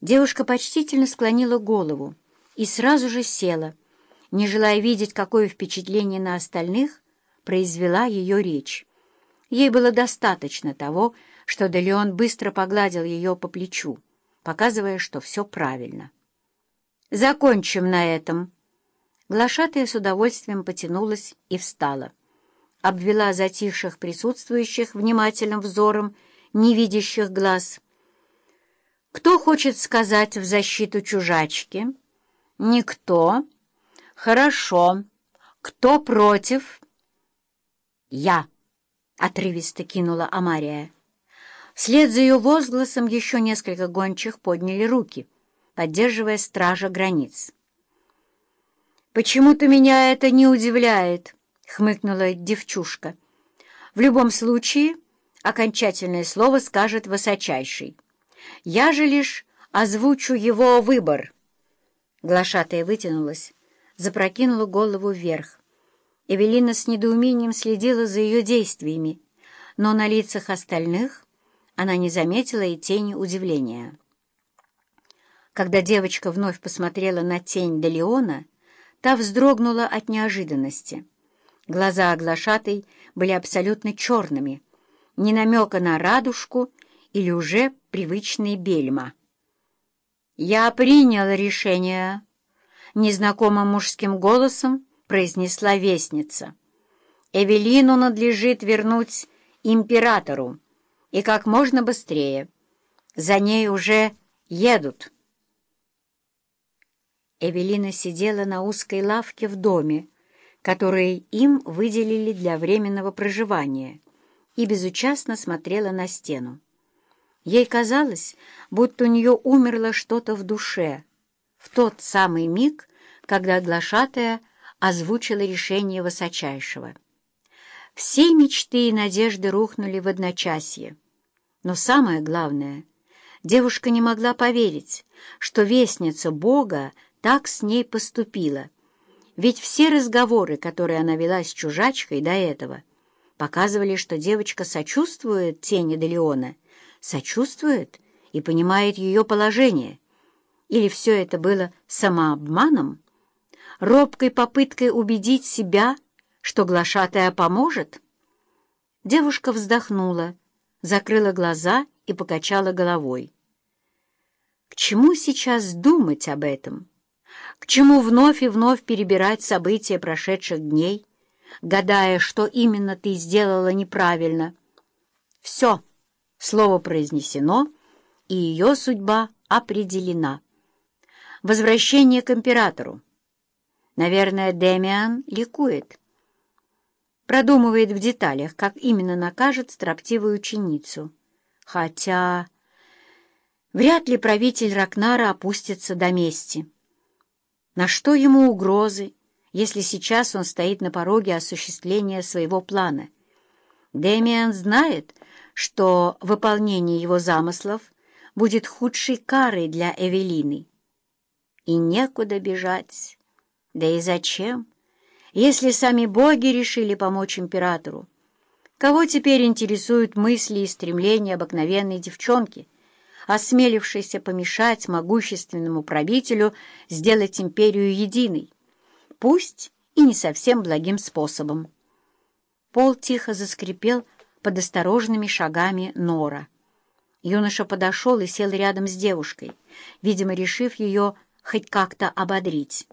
Девушка почтительно склонила голову и сразу же села, не желая видеть, какое впечатление на остальных произвела ее речь. Ей было достаточно того, что Делеон быстро погладил ее по плечу, показывая, что все правильно. «Закончим на этом». Глашатая с удовольствием потянулась и встала. Обвела затихших присутствующих внимательным взором невидящих глаз — кто хочет сказать в защиту чужачки? Никто. Хорошо. Кто против? Я, — отрывисто кинула Амария. Вслед за ее возгласом еще несколько гончих подняли руки, поддерживая стража границ. «Почему-то меня это не удивляет», — хмыкнула девчушка. «В любом случае, окончательное слово скажет высочайший». Я же лишь озвучу его выбор. Глашатая вытянулась, запрокинула голову вверх. Эвелина с недоумением следила за ее действиями, но на лицах остальных она не заметила и тени удивления. Когда девочка вновь посмотрела на тень Делеона, та вздрогнула от неожиданности. Глаза оглашатой были абсолютно черными, ни намека на радужку или уже привычный бельма. «Я принял решение», — незнакомым мужским голосом произнесла вестница. «Эвелину надлежит вернуть императору, и как можно быстрее. За ней уже едут». Эвелина сидела на узкой лавке в доме, который им выделили для временного проживания, и безучастно смотрела на стену. Ей казалось, будто у нее умерло что-то в душе в тот самый миг, когда глашатая озвучила решение высочайшего. Все мечты и надежды рухнули в одночасье. Но самое главное, девушка не могла поверить, что вестница Бога так с ней поступила. Ведь все разговоры, которые она вела с чужачкой до этого, показывали, что девочка сочувствует тени Делеона — сочувствует и понимает ее положение? Или все это было самообманом, робкой попыткой убедить себя, что глашатая поможет? Девушка вздохнула, закрыла глаза и покачала головой. К чему сейчас думать об этом? К чему вновь и вновь перебирать события прошедших дней, гадая, что именно ты сделала неправильно? Все. Слово произнесено, и ее судьба определена. Возвращение к императору. Наверное, Демиан ликует. Продумывает в деталях, как именно накажет строптивую ученицу. Хотя вряд ли правитель Ракнара опустится до мести. На что ему угрозы, если сейчас он стоит на пороге осуществления своего плана? Демиан знает, что выполнение его замыслов будет худшей карой для Эвелины. И некуда бежать. Да и зачем, если сами боги решили помочь императору? Кого теперь интересуют мысли и стремления обыкновенной девчонки, осмелившейся помешать могущественному правителю сделать империю единой, пусть и не совсем благим способом? Пол тихо заскрипел, под осторожными шагами Нора. Юноша подошел и сел рядом с девушкой, видимо, решив ее хоть как-то ободрить.